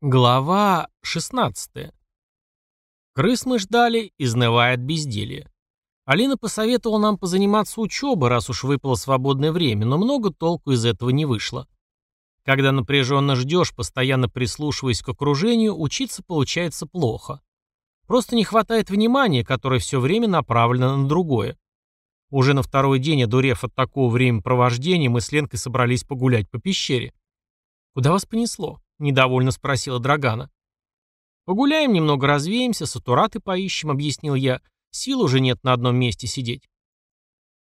Глава 16. Крыс мы ждали, изнывая от безделья. Алина посоветовала нам позаниматься учебой, раз уж выпало свободное время, но много толку из этого не вышло. Когда напряженно ждешь, постоянно прислушиваясь к окружению, учиться получается плохо. Просто не хватает внимания, которое все время направлено на другое. Уже на второй день, одурев от такого времяпровождения, мы с Ленкой собрались погулять по пещере. «Куда вас понесло?» — недовольно спросила Драгана. «Погуляем, немного развеемся, сатураты поищем», — объяснил я. «Сил уже нет на одном месте сидеть».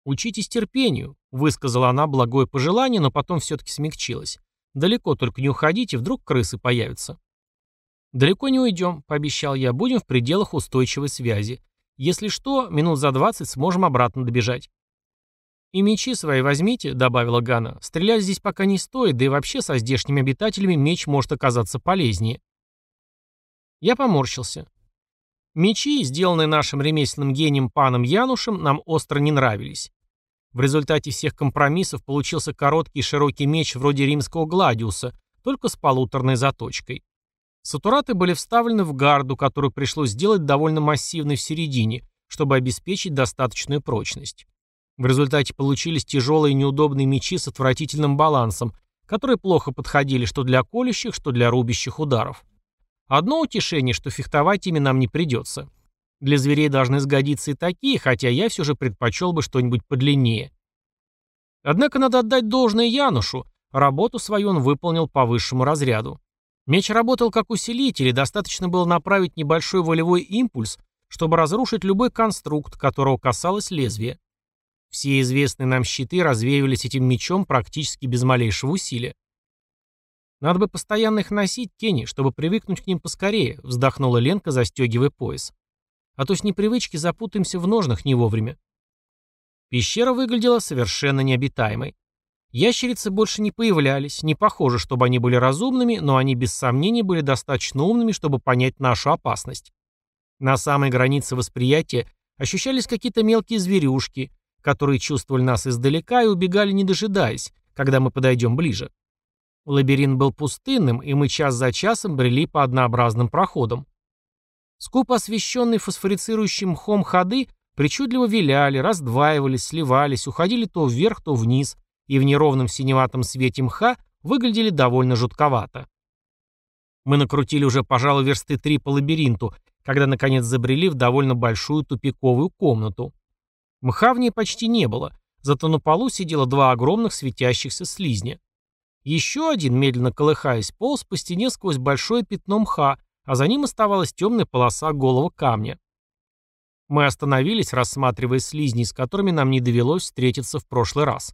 «Учитесь терпению», — высказала она благое пожелание, но потом все-таки смягчилась. «Далеко только не уходите, вдруг крысы появятся». «Далеко не уйдем», — пообещал я, — «будем в пределах устойчивой связи. Если что, минут за двадцать сможем обратно добежать». «И мечи свои возьмите», — добавила Гана. «Стрелять здесь пока не стоит, да и вообще со здешними обитателями меч может оказаться полезнее». Я поморщился. Мечи, сделанные нашим ремесленным гением паном Янушем, нам остро не нравились. В результате всех компромиссов получился короткий и широкий меч вроде римского гладиуса, только с полуторной заточкой. Сатураты были вставлены в гарду, которую пришлось сделать довольно массивной в середине, чтобы обеспечить достаточную прочность. В результате получились тяжелые неудобные мечи с отвратительным балансом, которые плохо подходили что для колющих, что для рубящих ударов. Одно утешение, что фехтовать ими нам не придется. Для зверей должны сгодиться и такие, хотя я все же предпочел бы что-нибудь подлиннее. Однако надо отдать должное Янушу, работу свою он выполнил по высшему разряду. Меч работал как усилитель, и достаточно было направить небольшой волевой импульс, чтобы разрушить любой конструкт, которого касалось лезвия. Все известные нам щиты развеивались этим мечом практически без малейшего усилия. «Надо бы постоянно их носить, Кенни, чтобы привыкнуть к ним поскорее», вздохнула Ленка, застегивая пояс. «А то с непривычки запутаемся в ножнах не вовремя». Пещера выглядела совершенно необитаемой. Ящерицы больше не появлялись, не похоже, чтобы они были разумными, но они без сомнений были достаточно умными, чтобы понять нашу опасность. На самой границе восприятия ощущались какие-то мелкие зверюшки, которые чувствовали нас издалека и убегали не дожидаясь, когда мы подойдем ближе. Лабиринт был пустынным, и мы час за часом брели по однообразным проходам. Скупо освещенные фосфорицирующим мхом ходы причудливо виляли, раздваивались, сливались, уходили то вверх, то вниз, и в неровном синеватом свете мха выглядели довольно жутковато. Мы накрутили уже, пожалуй, версты три по лабиринту, когда наконец забрели в довольно большую тупиковую комнату. Мха в ней почти не было, зато на полу сидело два огромных светящихся слизня. Еще один, медленно колыхаясь, полз по стене сквозь большое пятно мха, а за ним оставалась темная полоса голого камня. Мы остановились, рассматривая слизни, с которыми нам не довелось встретиться в прошлый раз.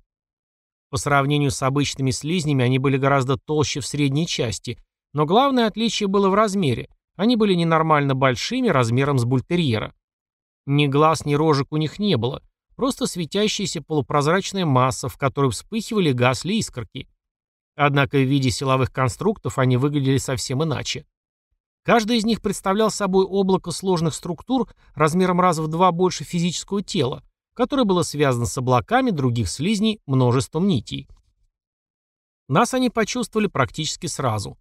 По сравнению с обычными слизнями они были гораздо толще в средней части, но главное отличие было в размере. Они были ненормально большими, размером с бультерьера. Ни глаз, ни рожек у них не было. Просто светящаяся полупрозрачная масса, в которой вспыхивали гасли искорки. Однако в виде силовых конструктов они выглядели совсем иначе. Каждый из них представлял собой облако сложных структур размером раз в два больше физического тела, которое было связано с облаками других слизней множеством нитей. Нас они почувствовали практически сразу.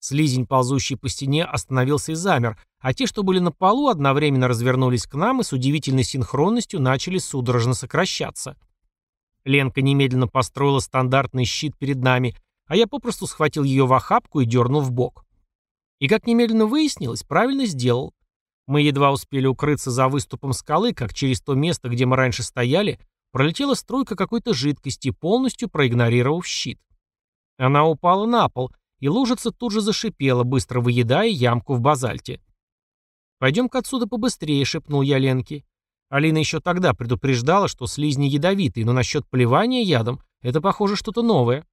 Слизень, ползущий по стене, остановился и замер, а те, что были на полу, одновременно развернулись к нам и с удивительной синхронностью начали судорожно сокращаться. Ленка немедленно построила стандартный щит перед нами, а я попросту схватил ее в охапку и дернул в бок. И как немедленно выяснилось, правильно сделал. Мы едва успели укрыться за выступом скалы, как через то место, где мы раньше стояли, пролетела струйка какой-то жидкости, полностью проигнорировав щит. Она упала на пол, и лужица тут же зашипела, быстро выедая ямку в базальте. «Пойдем-ка отсюда побыстрее», — шепнул я Ленке. Алина еще тогда предупреждала, что слизни ядовитые, но насчет плевания ядом это, похоже, что-то новое.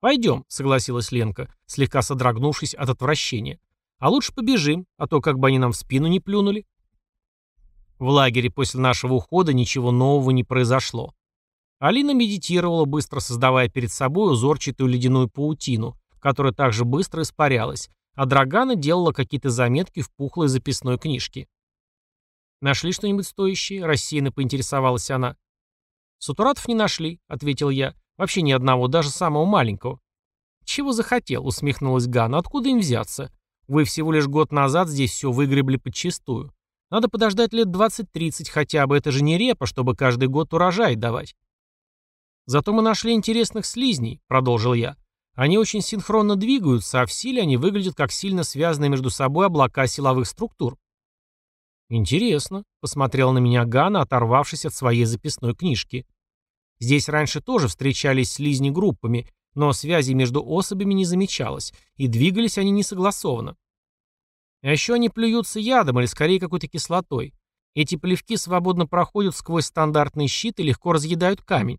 «Пойдем», — согласилась Ленка, слегка содрогнувшись от отвращения. «А лучше побежим, а то как бы они нам в спину не плюнули». В лагере после нашего ухода ничего нового не произошло. Алина медитировала, быстро создавая перед собой узорчатую ледяную паутину, которая также быстро испарялась, а Драгана делала какие-то заметки в пухлой записной книжке. «Нашли что-нибудь стоящее?» – рассеянно поинтересовалась она. «Сатуратов не нашли», – ответил я. «Вообще ни одного, даже самого маленького». «Чего захотел?» — усмехнулась Ганна. «Откуда им взяться? Вы всего лишь год назад здесь все выгребли подчистую. Надо подождать лет 20-30 хотя бы, это же не репа, чтобы каждый год урожай давать». «Зато мы нашли интересных слизней», — продолжил я. «Они очень синхронно двигаются, а в силе они выглядят как сильно связанные между собой облака силовых структур». «Интересно», — посмотрел на меня Гана, оторвавшись от своей записной книжки. Здесь раньше тоже встречались слизни группами, но связи между особями не замечалось, и двигались они несогласованно. А еще они плюются ядом или скорее какой-то кислотой. Эти плевки свободно проходят сквозь стандартный щит и легко разъедают камень.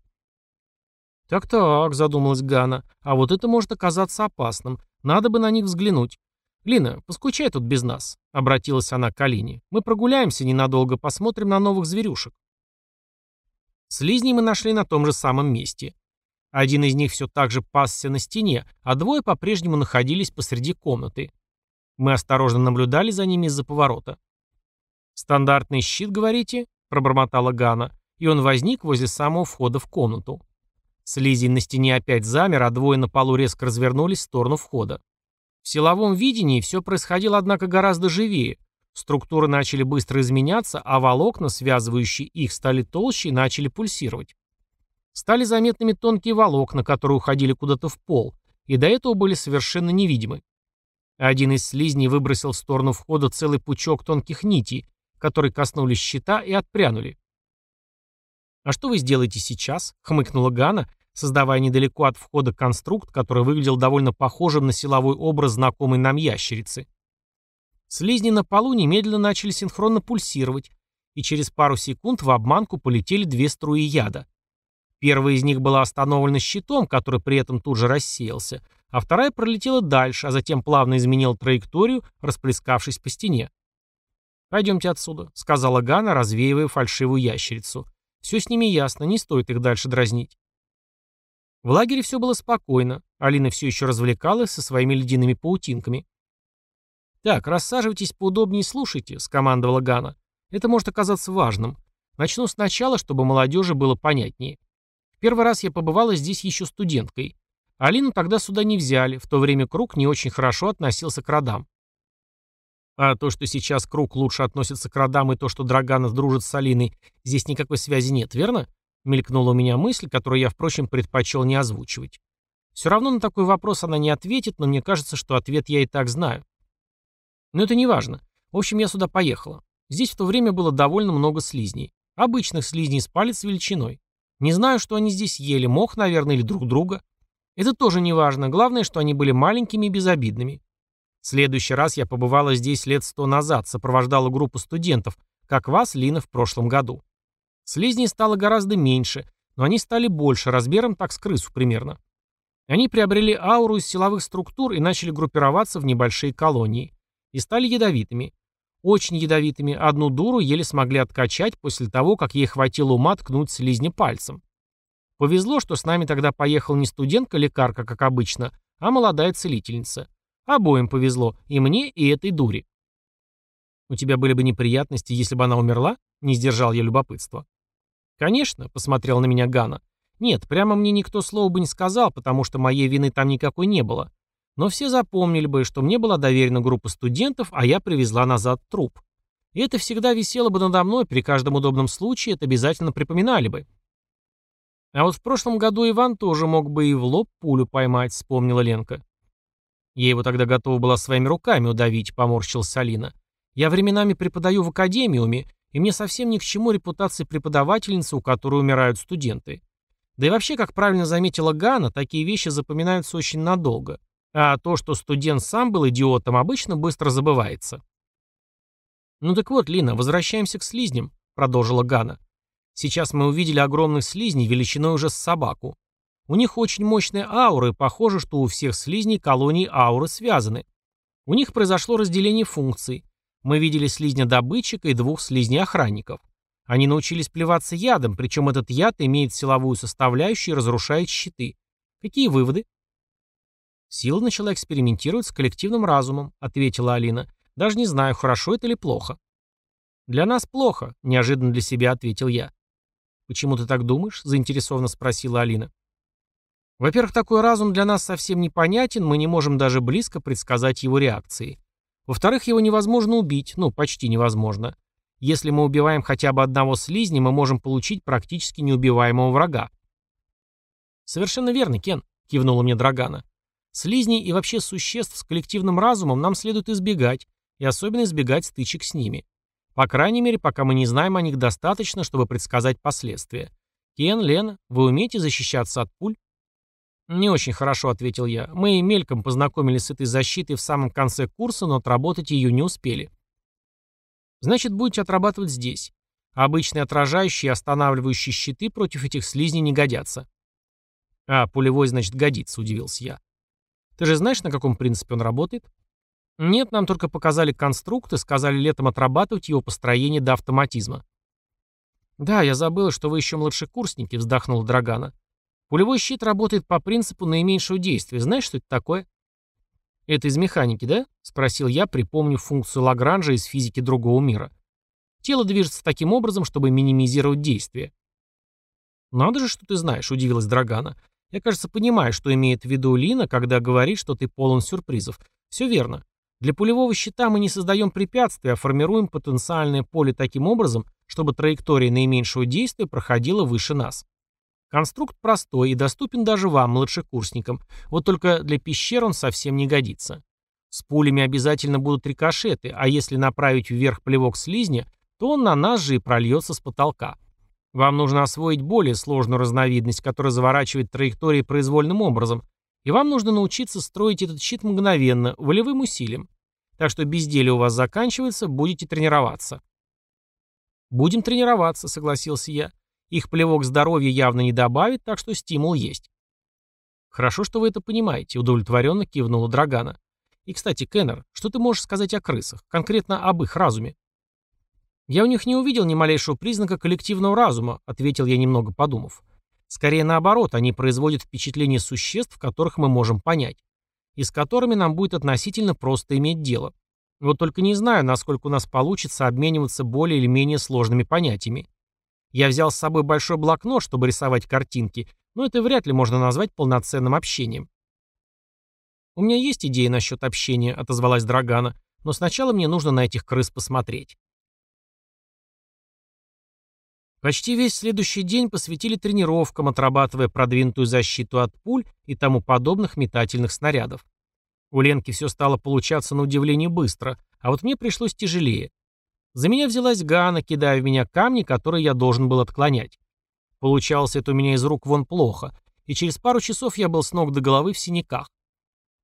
«Так-так», — задумалась Гана, — «а вот это может оказаться опасным. Надо бы на них взглянуть. Лина, поскучай тут без нас», — обратилась она к Алине. «Мы прогуляемся ненадолго, посмотрим на новых зверюшек». Слизней мы нашли на том же самом месте. Один из них все так же пасся на стене, а двое по-прежнему находились посреди комнаты. Мы осторожно наблюдали за ними из-за поворота. «Стандартный щит, говорите?» — пробормотала Гана, и он возник возле самого входа в комнату. Слизень на стене опять замер, а двое на полу резко развернулись в сторону входа. В силовом видении все происходило, однако, гораздо живее. Структуры начали быстро изменяться, а волокна, связывающие их, стали толще и начали пульсировать. Стали заметными тонкие волокна, которые уходили куда-то в пол, и до этого были совершенно невидимы. Один из слизней выбросил в сторону входа целый пучок тонких нитей, которые коснулись щита и отпрянули. «А что вы сделаете сейчас?» — хмыкнула Гана, создавая недалеко от входа конструкт, который выглядел довольно похожим на силовой образ знакомой нам ящерицы. Слизни на полу немедленно начали синхронно пульсировать, и через пару секунд в обманку полетели две струи яда. Первая из них была остановлена щитом, который при этом тут же рассеялся, а вторая пролетела дальше, а затем плавно изменила траекторию, расплескавшись по стене. «Пойдемте отсюда», — сказала Гана, развеивая фальшивую ящерицу. «Все с ними ясно, не стоит их дальше дразнить». В лагере все было спокойно. Алина все еще развлекалась со своими ледяными паутинками. «Так, рассаживайтесь поудобнее и слушайте», — скомандовала Гана. «Это может оказаться важным. Начну сначала, чтобы молодежи было понятнее. Первый раз я побывала здесь еще студенткой. Алину тогда сюда не взяли, в то время Круг не очень хорошо относился к родам. А то, что сейчас Круг лучше относится к родам, и то, что Драганов дружит с Алиной, здесь никакой связи нет, верно? Мелькнула у меня мысль, которую я, впрочем, предпочел не озвучивать. Все равно на такой вопрос она не ответит, но мне кажется, что ответ я и так знаю. Но это не важно. В общем, я сюда поехала. Здесь в то время было довольно много слизней. Обычных слизней с палец величиной. Не знаю, что они здесь ели, мох, наверное, или друг друга. Это тоже не важно. Главное, что они были маленькими и безобидными. В следующий раз я побывала здесь лет сто назад, сопровождала группу студентов, как вас, Лина, в прошлом году. Слизней стало гораздо меньше, но они стали больше, размером так с крысу примерно. Они приобрели ауру из силовых структур и начали группироваться в небольшие колонии. И стали ядовитыми. Очень ядовитыми, одну дуру еле смогли откачать после того, как ей хватило ума ткнуть слизни пальцем. Повезло, что с нами тогда поехала не студентка-лекарка, как обычно, а молодая целительница. Обоим повезло, и мне, и этой дуре. «У тебя были бы неприятности, если бы она умерла?» — не сдержал я любопытства. «Конечно», — посмотрел на меня Гана. «Нет, прямо мне никто слова бы не сказал, потому что моей вины там никакой не было. Но все запомнили бы, что мне была доверена группа студентов, а я привезла назад труп. И это всегда висело бы надо мной, при каждом удобном случае это обязательно припоминали бы. А вот в прошлом году Иван тоже мог бы и в лоб пулю поймать, вспомнила Ленка. Я его тогда готова была своими руками удавить, поморщилась Алина. Я временами преподаю в академиуме, и мне совсем ни к чему репутация преподавательницы, у которой умирают студенты. Да и вообще, как правильно заметила Гана, такие вещи запоминаются очень надолго. А то, что студент сам был идиотом, обычно быстро забывается. «Ну так вот, Лина, возвращаемся к слизням», — продолжила Гана. «Сейчас мы увидели огромных слизней величиной уже с собаку. У них очень мощные ауры, и похоже, что у всех слизней колонии ауры связаны. У них произошло разделение функций. Мы видели слизня-добытчика и двух слизней-охранников. Они научились плеваться ядом, причем этот яд имеет силовую составляющую и разрушает щиты. Какие выводы?» «Сила начала экспериментировать с коллективным разумом», — ответила Алина. «Даже не знаю, хорошо это или плохо». «Для нас плохо», — неожиданно для себя ответил я. «Почему ты так думаешь?» — заинтересованно спросила Алина. Во-первых, такой разум для нас совсем непонятен, мы не можем даже близко предсказать его реакции. Во-вторых, его невозможно убить, ну, почти невозможно. Если мы убиваем хотя бы одного слизня, мы можем получить практически неубиваемого врага. «Совершенно верно, Кен», — кивнула мне Драгана. «Слизней и вообще существ с коллективным разумом нам следует избегать, и особенно избегать стычек с ними. По крайней мере, пока мы не знаем о них достаточно, чтобы предсказать последствия. Кен, Лена, вы умеете защищаться от пуль?» «Не очень хорошо», — ответил я. «Мы мельком познакомились с этой защитой в самом конце курса, но отработать ее не успели». «Значит, будете отрабатывать здесь. Обычные отражающие и останавливающие щиты против этих слизней не годятся». «А, пулевой, значит, годится», — удивился я. «Ты же знаешь, на каком принципе он работает?» «Нет, нам только показали конструкт и сказали летом отрабатывать его построение до автоматизма». «Да, я забыла, что вы еще младшекурсники», — вздохнул Драгана. Пулевой щит работает по принципу наименьшего действия. Знаешь, что это такое? Это из механики, да? Спросил я, припомнив функцию Лагранжа из физики другого мира. Тело движется таким образом, чтобы минимизировать действие. «Надо же, что ты знаешь», — удивилась Драгана. «Я, кажется, понимаю, что имеет в виду Лина, когда говорит, что ты полон сюрпризов. Все верно. Для пулевого щита мы не создаем препятствия, а формируем потенциальное поле таким образом, чтобы траектория наименьшего действия проходила выше нас. Конструкт простой и доступен даже вам, младшекурсникам. Вот только для пещер он совсем не годится. С пулями обязательно будут рикошеты, а если направить вверх плевок слизня, то он на нас же и прольется с потолка. Вам нужно освоить более сложную разновидность, которая заворачивает траектории произвольным образом, и вам нужно научиться строить этот щит мгновенно, волевым усилием. Так что безделие у вас заканчивается, будете тренироваться. «Будем тренироваться», — согласился я. Их плевок здоровья явно не добавит, так что стимул есть. Хорошо, что вы это понимаете, удовлетворенно кивнула Драгана. И, кстати, Кеннер, что ты можешь сказать о крысах, конкретно об их разуме? Я у них не увидел ни малейшего признака коллективного разума, ответил я немного подумав. Скорее наоборот, они производят впечатление существ, которых мы можем понять, и с которыми нам будет относительно просто иметь дело. Вот только не знаю, насколько у нас получится обмениваться более или менее сложными понятиями. Я взял с собой большой блокнот, чтобы рисовать картинки, но это вряд ли можно назвать полноценным общением. «У меня есть идея насчет общения», — отозвалась Драгана, «но сначала мне нужно на этих крыс посмотреть». Почти весь следующий день посвятили тренировкам, отрабатывая продвинутую защиту от пуль и тому подобных метательных снарядов. У Ленки все стало получаться на удивление быстро, а вот мне пришлось тяжелее. За меня взялась Гана, кидая в меня камни, которые я должен был отклонять. Получалось это у меня из рук вон плохо, и через пару часов я был с ног до головы в синяках.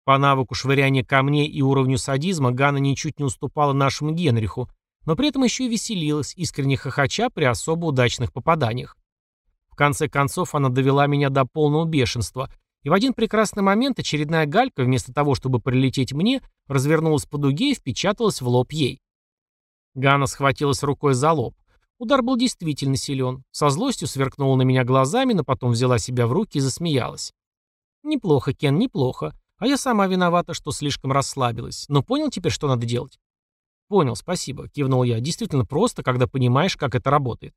По навыку швыряния камней и уровню садизма Гана ничуть не уступала нашему Генриху, но при этом еще и веселилась, искренне хохоча при особо удачных попаданиях. В конце концов она довела меня до полного бешенства, и в один прекрасный момент очередная галька, вместо того, чтобы прилететь мне, развернулась по дуге и впечаталась в лоб ей. Ганна схватилась рукой за лоб. Удар был действительно силен. Со злостью сверкнула на меня глазами, но потом взяла себя в руки и засмеялась. «Неплохо, Кен, неплохо. А я сама виновата, что слишком расслабилась. Но понял теперь, что надо делать?» «Понял, спасибо», — кивнул я. «Действительно просто, когда понимаешь, как это работает».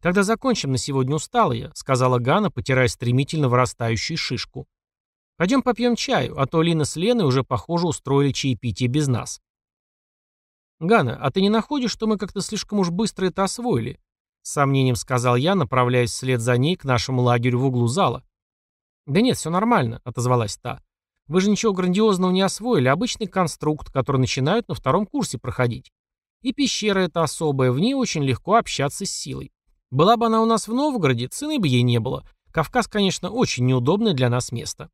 «Тогда закончим на сегодня устала я», — сказала Ганна, потирая стремительно вырастающую шишку. «Пойдем попьем чаю, а то Лина с Леной уже, похоже, устроили чаепитие без нас». «Гана, а ты не находишь, что мы как-то слишком уж быстро это освоили?» С сомнением сказал я, направляясь вслед за ней к нашему лагерю в углу зала. «Да нет, все нормально», — отозвалась та. «Вы же ничего грандиозного не освоили, обычный конструкт, который начинают на втором курсе проходить. И пещера эта особая, в ней очень легко общаться с силой. Была бы она у нас в Новгороде, цены бы ей не было. Кавказ, конечно, очень неудобное для нас место».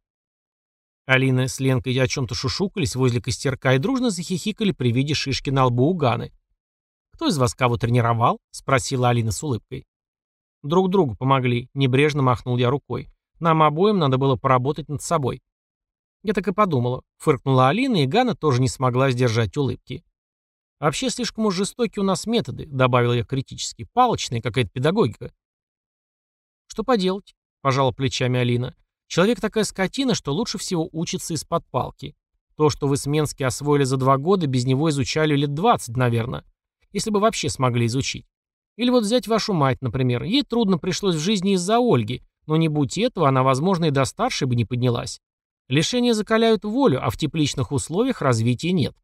Алина с Ленкой о чем-то шушукались возле костерка и дружно захихикали при виде шишки на лбу у Ганы. «Кто из вас кого тренировал?» — спросила Алина с улыбкой. «Друг другу помогли», — небрежно махнул я рукой. «Нам обоим надо было поработать над собой». Я так и подумала. Фыркнула Алина, и Гана тоже не смогла сдержать улыбки. «Вообще слишком уж жестокие у нас методы», — добавила я критически. «Палочная какая-то педагогика». «Что поделать?» — пожала плечами Алина. Человек такая скотина, что лучше всего учится из-под палки. То, что вы с Менски освоили за два года, без него изучали лет 20, наверное. Если бы вообще смогли изучить. Или вот взять вашу мать, например. Ей трудно пришлось в жизни из-за Ольги, Но не будь этого, она, возможно, и до старшей бы не поднялась. Лишения закаляют волю, а в тепличных условиях развития нет.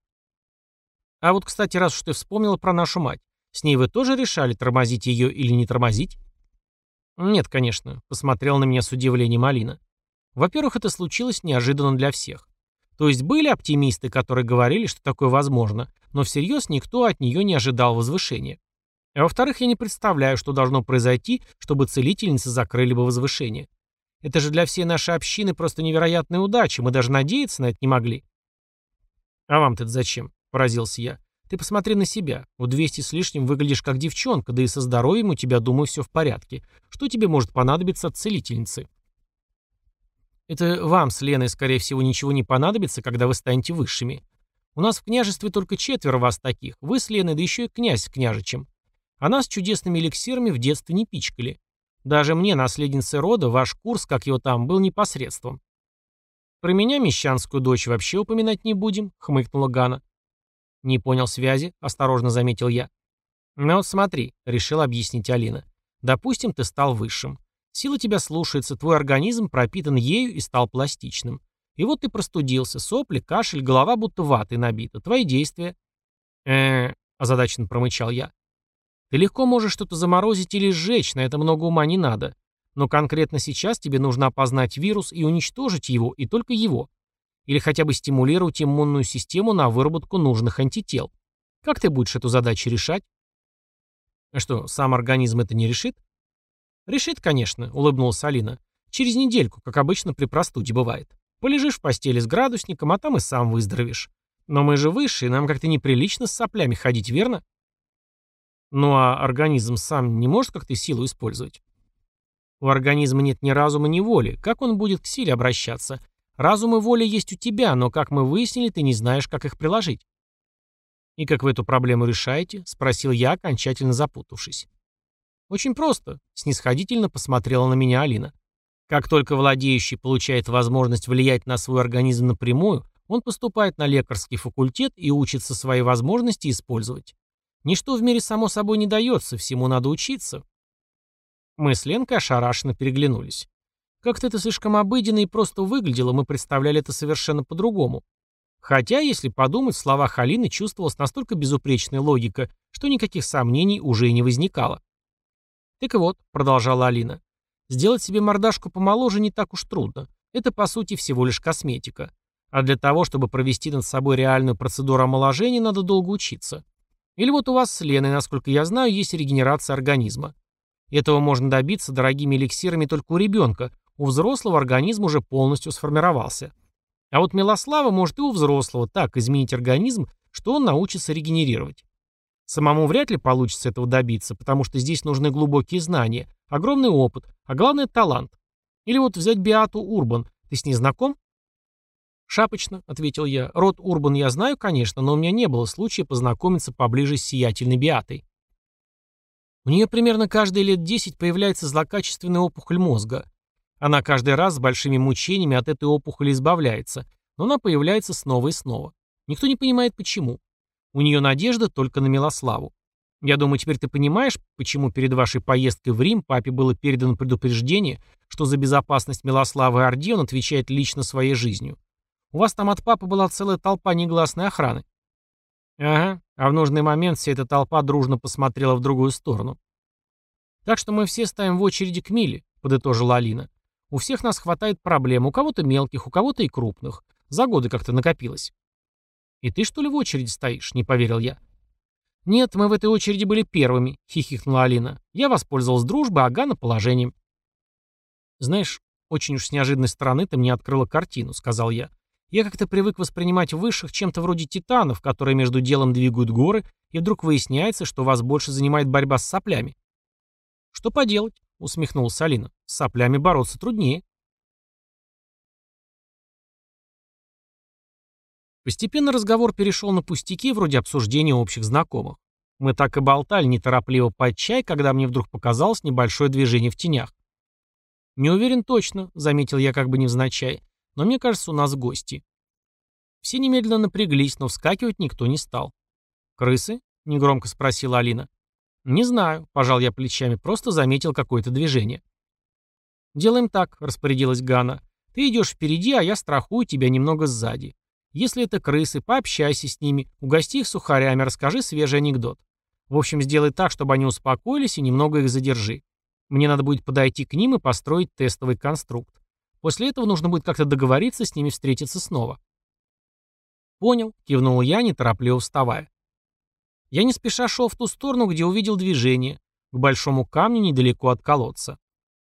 А вот, кстати, раз уж ты вспомнила про нашу мать, с ней вы тоже решали, тормозить ее или не тормозить? Нет, конечно, посмотрел на меня с удивлением Алина. Во-первых, это случилось неожиданно для всех. То есть были оптимисты, которые говорили, что такое возможно, но всерьез никто от нее не ожидал возвышения. А во-вторых, я не представляю, что должно произойти, чтобы целительницы закрыли бы возвышение. Это же для всей нашей общины просто невероятная удача, мы даже надеяться на это не могли. «А вам-то зачем?» – поразился я. «Ты посмотри на себя. В 200 с лишним выглядишь как девчонка, да и со здоровьем у тебя, думаю, все в порядке. Что тебе может понадобиться от целительницы?» «Это вам с Леной, скорее всего, ничего не понадобится, когда вы станете высшими. У нас в княжестве только четверо вас таких. Вы с Леной, да еще и князь с княжичем. А нас чудесными эликсирами в детстве не пичкали. Даже мне, наследнице рода, ваш курс, как его там, был непосредством. Про меня, мещанскую дочь, вообще упоминать не будем, хмыкнула Гана. Не понял связи, осторожно заметил я. Ну вот смотри, решила объяснить Алина. Допустим, ты стал высшим. Сила тебя слушается, твой организм пропитан ею и стал пластичным. И вот ты простудился, сопли, кашель, голова будто ватой набита. Твои действия. э озадаченно промычал я. Ты легко можешь что-то заморозить или сжечь, на это много ума не надо. Но конкретно сейчас тебе нужно опознать вирус и уничтожить его, и только его. Или хотя бы стимулировать иммунную систему на выработку нужных антител. Как ты будешь эту задачу решать? А что, сам организм это не решит? Решит, конечно, улыбнулась Алина. Через недельку, как обычно при простуде бывает. Полежишь в постели с градусником, а там и сам выздоровеешь. Но мы же высшие, нам как-то неприлично с соплями ходить, верно? Ну а организм сам не может как-то силу использовать? У организма нет ни разума, ни воли. Как он будет к силе обращаться? Разум и воля есть у тебя, но, как мы выяснили, ты не знаешь, как их приложить. «И как вы эту проблему решаете?» — спросил я, окончательно запутавшись. «Очень просто», — снисходительно посмотрела на меня Алина. «Как только владеющий получает возможность влиять на свой организм напрямую, он поступает на лекарский факультет и учится свои возможности использовать. Ничто в мире само собой не дается, всему надо учиться. Мы с Ленкой ошарашенно переглянулись. Как-то это слишком обыденно и просто выглядело, мы представляли это совершенно по-другому. Хотя, если подумать, в словах Алины чувствовалась настолько безупречная логика, что никаких сомнений уже и не возникало. «Так вот», — продолжала Алина, — «сделать себе мордашку помоложе не так уж трудно. Это, по сути, всего лишь косметика. А для того, чтобы провести над собой реальную процедуру омоложения, надо долго учиться. Или вот у вас с Леной, насколько я знаю, есть регенерация организма. Этого можно добиться дорогими эликсирами только у ребенка, у взрослого организм уже полностью сформировался. А вот Милослава может и у взрослого так изменить организм, что он научится регенерировать. Самому вряд ли получится этого добиться, потому что здесь нужны глубокие знания, огромный опыт, а главное талант. Или вот взять Биату Урбан. Ты с ней знаком? «Шапочно», — ответил я. «Род Урбан я знаю, конечно, но у меня не было случая познакомиться поближе с сиятельной Биатой». У нее примерно каждые лет десять появляется злокачественная опухоль мозга. Она каждый раз с большими мучениями от этой опухоли избавляется, но она появляется снова и снова. Никто не понимает, почему. У нее надежда только на Милославу. Я думаю, теперь ты понимаешь, почему перед вашей поездкой в Рим папе было передано предупреждение, что за безопасность Милославы и Орди он отвечает лично своей жизнью. У вас там от папы была целая толпа негласной охраны. Ага, а в нужный момент вся эта толпа дружно посмотрела в другую сторону. Так что мы все ставим в очереди к Миле, подытожила Алина. У всех нас хватает проблем, у кого-то мелких, у кого-то и крупных. За годы как-то накопилось. И ты что ли в очереди стоишь? Не поверил я. Нет, мы в этой очереди были первыми, хихикнула Алина. Я воспользовалась дружбой, а Гана положением. Знаешь, очень уж с неожиданной стороны ты мне открыла картину, сказал я. Я как-то привык воспринимать высших чем-то вроде титанов, которые между делом двигают горы, и вдруг выясняется, что вас больше занимает борьба с соплями. «Что поделать?» — усмехнулась Алина. «С соплями бороться труднее». Постепенно разговор перешел на пустяки, вроде обсуждения общих знакомых. Мы так и болтали неторопливо под чай, когда мне вдруг показалось небольшое движение в тенях. «Не уверен точно», — заметил я как бы невзначай. Но мне кажется, у нас гости. Все немедленно напряглись, но вскакивать никто не стал. «Крысы?» — негромко спросила Алина. «Не знаю», — пожал я плечами, просто заметил какое-то движение. «Делаем так», — распорядилась Гана. «Ты идешь впереди, а я страхую тебя немного сзади. Если это крысы, пообщайся с ними, угости их сухарями, расскажи свежий анекдот. В общем, сделай так, чтобы они успокоились и немного их задержи. Мне надо будет подойти к ним и построить тестовый конструкт. После этого нужно будет как-то договориться с ними встретиться снова. «Понял», — кивнул я, неторопливо вставая. Я не спеша шел в ту сторону, где увидел движение, к большому камню недалеко от колодца.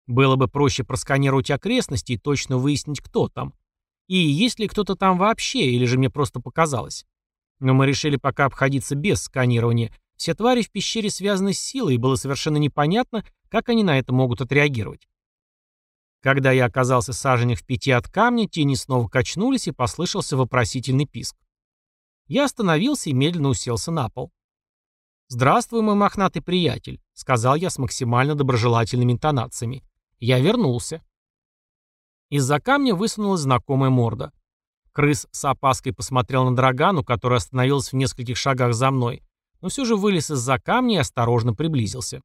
Было бы проще просканировать окрестности и точно выяснить, кто там. И есть ли кто-то там вообще, или же мне просто показалось. Но мы решили пока обходиться без сканирования. Все твари в пещере связаны с силой, и было совершенно непонятно, как они на это могут отреагировать. Когда я оказался саженях в пяти от камня, тени снова качнулись и послышался вопросительный писк. Я остановился и медленно уселся на пол. «Здравствуй, мой мохнатый приятель», — сказал я с максимально доброжелательными интонациями. Я вернулся. Из-за камня высунулась знакомая морда. Крыс с опаской посмотрел на Драгану, который остановился в нескольких шагах за мной, но все же вылез из-за камня и осторожно приблизился.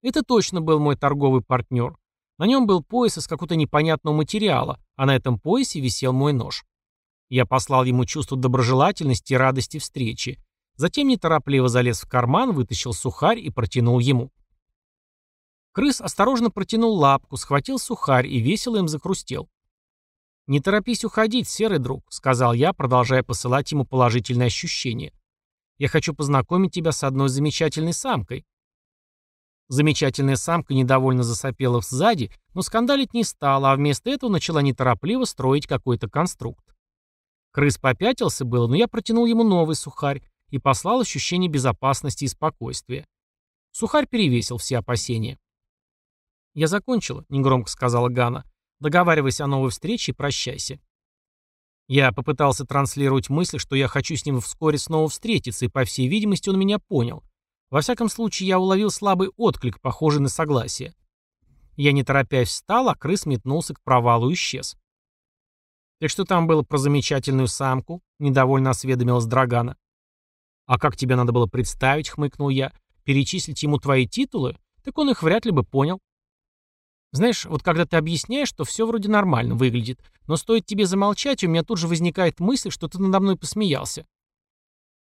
Это точно был мой торговый партнер. На нем был пояс из какого-то непонятного материала, а на этом поясе висел мой нож. Я послал ему чувство доброжелательности и радости встречи. Затем неторопливо залез в карман, вытащил сухарь и протянул ему. Крыс осторожно протянул лапку, схватил сухарь и весело им закрустел. «Не торопись уходить, серый друг», — сказал я, продолжая посылать ему положительные ощущения. «Я хочу познакомить тебя с одной замечательной самкой». Замечательная самка недовольно засопела сзади, но скандалить не стала, а вместо этого начала неторопливо строить какой-то конструкт. Крыс попятился было, но я протянул ему новый сухарь и послал ощущение безопасности и спокойствия. Сухарь перевесил все опасения. «Я закончила», — негромко сказала Гана. «Договаривайся о новой встрече и прощайся». Я попытался транслировать мысль, что я хочу с ним вскоре снова встретиться, и, по всей видимости, он меня понял. Во всяком случае, я уловил слабый отклик, похожий на согласие. Я не торопясь встал, а крыс метнулся к провалу и исчез. «Так что там было про замечательную самку?» — недовольно осведомилась Драгана. «А как тебе надо было представить?» — хмыкнул я. «Перечислить ему твои титулы? Так он их вряд ли бы понял». Знаешь, вот когда ты объясняешь, что все вроде нормально выглядит, но стоит тебе замолчать, у меня тут же возникает мысль, что ты надо мной посмеялся.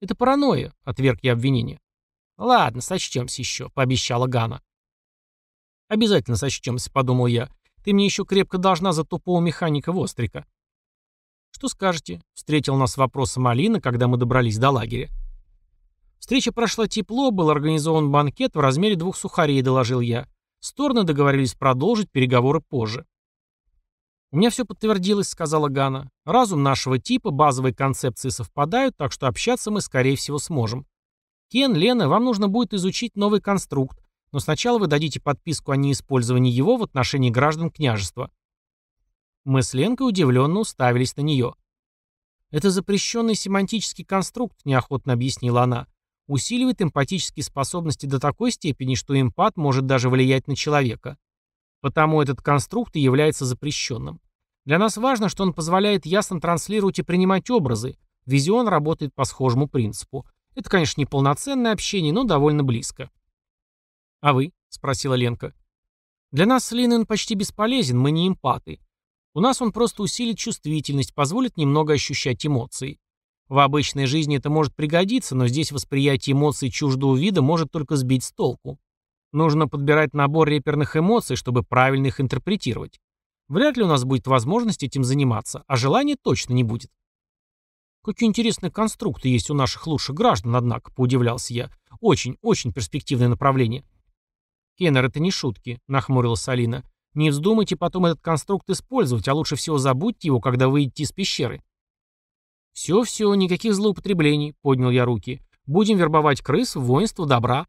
Это паранойя, отверг я обвинение. Ладно, сочтемся еще, пообещала Гана. Обязательно сочтемся, подумал я. Ты мне еще крепко должна за тупого механика Вострика. Что скажете? Встретил нас вопросом Алина, когда мы добрались до лагеря. Встреча прошла тепло, был организован банкет в размере двух сухарей, доложил я. Стороны договорились продолжить переговоры позже. «У меня все подтвердилось», — сказала Гана. «Разум нашего типа, базовые концепции совпадают, так что общаться мы, скорее всего, сможем. Кен, Лена, вам нужно будет изучить новый конструкт, но сначала вы дадите подписку о неиспользовании его в отношении граждан княжества». Мы с Ленкой удивленно уставились на нее. «Это запрещенный семантический конструкт», — неохотно объяснила она усиливает эмпатические способности до такой степени, что эмпат может даже влиять на человека. Потому этот конструкт и является запрещенным. Для нас важно, что он позволяет ясно транслировать и принимать образы. Визион работает по схожему принципу. Это, конечно, не полноценное общение, но довольно близко. «А вы?» — спросила Ленка. «Для нас с Линой он почти бесполезен, мы не эмпаты. У нас он просто усилит чувствительность, позволит немного ощущать эмоции. В обычной жизни это может пригодиться, но здесь восприятие эмоций чуждого вида может только сбить с толку. Нужно подбирать набор реперных эмоций, чтобы правильно их интерпретировать. Вряд ли у нас будет возможность этим заниматься, а желания точно не будет. Какие интересные конструкты есть у наших лучших граждан, однако, поудивлялся я. Очень, очень перспективное направление. Кеннер, это не шутки, нахмурилась Алина. Не вздумайте потом этот конструкт использовать, а лучше всего забудьте его, когда выйдете из пещеры. «Все-все, никаких злоупотреблений», — поднял я руки. «Будем вербовать крыс воинство добра».